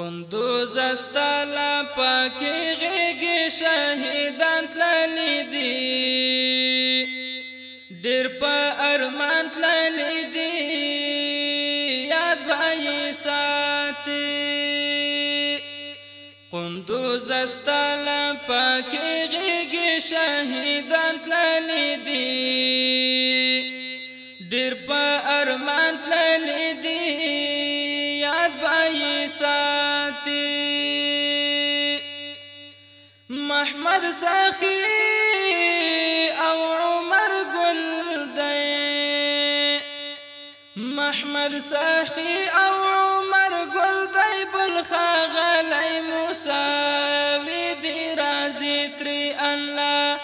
قندوز استالا پاکی غیگی شهیدان تللی دی ډیر په ارمان تللی دی یاد بای ساتي قندوز استالا پاکی غیگی شهیدان تللی دی ډیر په ارمان تللی ساتي محمد ساخي أو عمر گل دی محمد ساخي أو عمر گل دی بل خاغلی موساوی دی رازی تری الله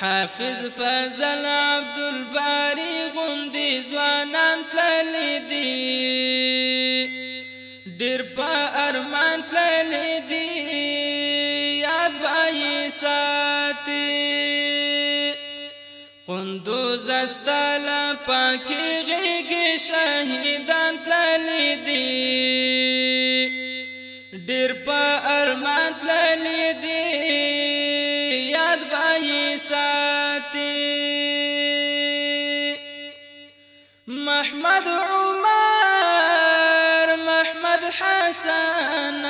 حافظ فضل عبد الباري غندي زوانان تللی پیر په ارمان تللی دی یاد بای ساتي. قندوز استل پاکي غيږي شهیدان تللی محمد حسن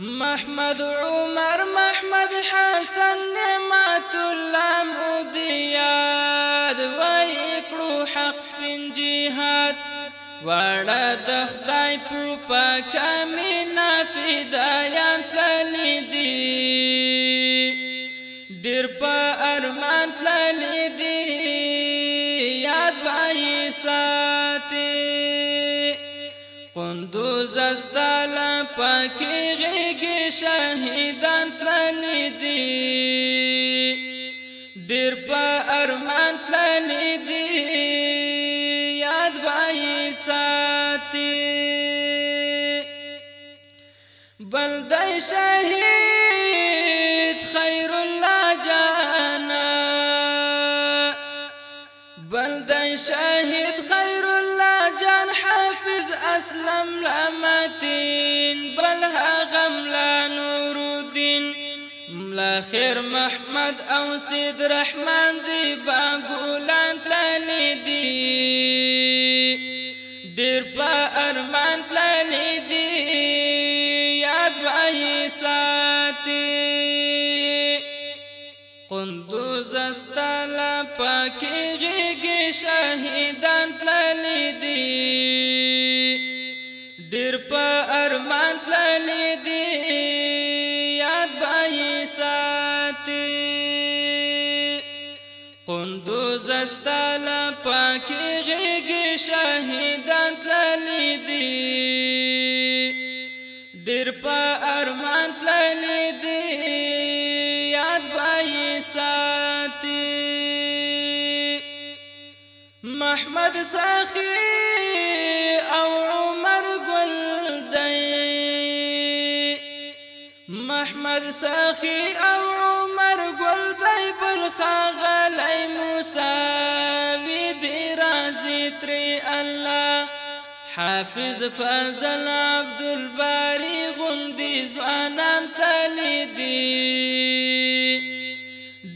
محمد عمر محمد حسن نعمت الله مودیاد کړو حق سپین جهاد. وړه د خدای په پاکه مینا فدایان تللی دی ډیر په أرمان تللی دی یاد ساتي. قندوز استالا پاکی غیگی شهیدان تللی دی دیر پا ارمان تللی دی یاد بای ساتی بلدی شهید خیر الله جانا بلدی شهید أسلم لأمتين بلها غملا نور الدين. ملا خير محمد أو سيد رحمن زيبا قولان تلاني دي دير با أرمان تلاني دي ياد بأي ساتي. قندوز استالا پاکی غیگی شهیدان شهیدان تللی دی ډیر په ارمان تللی دی یاد بای ساتي. محمد ساخي او عمر گل دی. محمد ساخي او عمر گل دی. بل خاغلی موساوی دی تری الله. حافظ فضل عبد الباري غندي زوانان تللی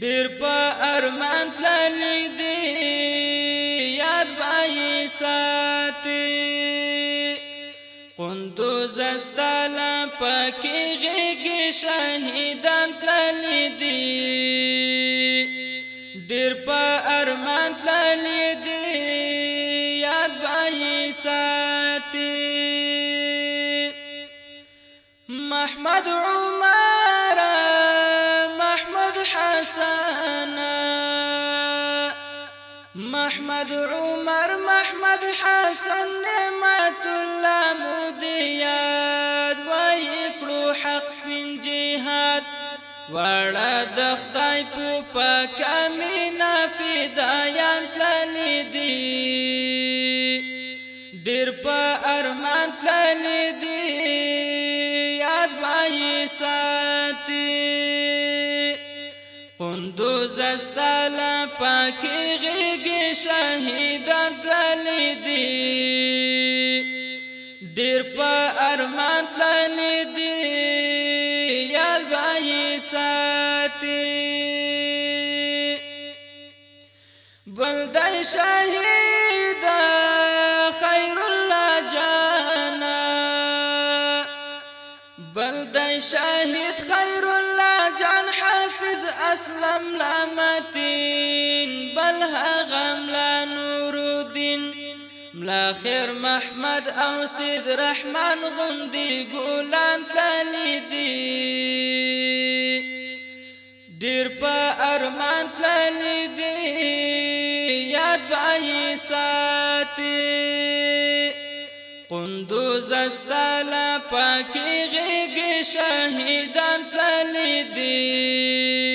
ډیر په ارمان تللی دی ساتي. قندوز استالا پاکی غیگی شهیدان تللی ساتي محمد عمر محمد حسن محمد عمر محمد حسن نعمت الله مودیاد وای کړو حق سپین جهاد وړه د خدای په پاکه مینا فدایان دی ساتي قندوز استالا پاکی غیگی شهیدان تللی دی. ډیر په ارمان تللی دی. یاد بای ساتی. بلدای شهید خیر الله جانا. بلدای شهید خیر أسلم لامتين بل هغم لا نور الدين ملا محمد أو سید رحمان غندی ګولان تلی دی ډیر په أرمان تلی دی یاد بای ساتي قندوز استالا پاکی غیگی شهیدان تلی دی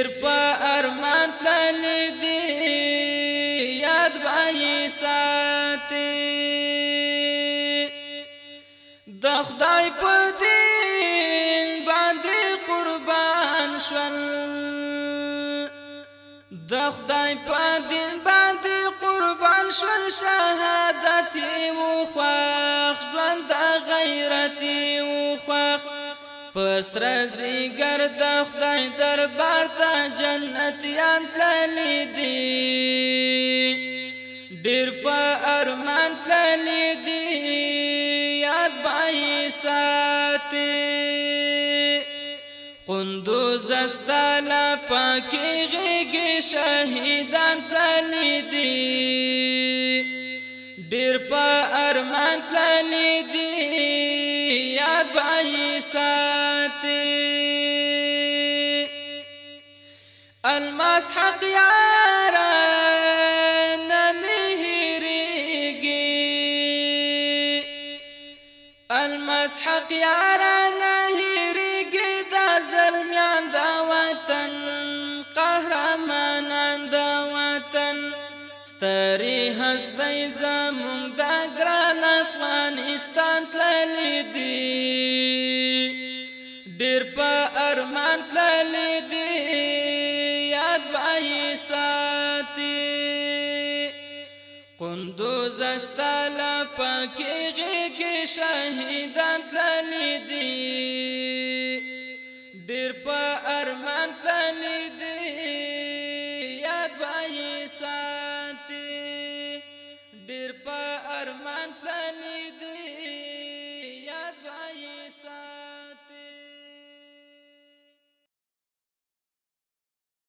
ډیر په ارمان تلی دی د خدای په دین باندې قربان شول. د خدای په دین باندې قربان شول شهادت مو خوښ ژوند غیرت مو خوښ پسر زیګر د خدای دربار ته جنت یان تللی دی. ډیر په ارمان تللی دی. یاد بای ساتي قندوز استالا پاکی غیگی شهیدان تللی دی. ډیر په ارمان تللی دی بای ساتي الماس حق یارانا هیریگی ستری هستی زمون دا گران افغانستان تللی دی ډیر په ارمان تللی دی یاد بای ساتي قندوز استالا پاکی شهیدان تللی دی ډیر په ارمان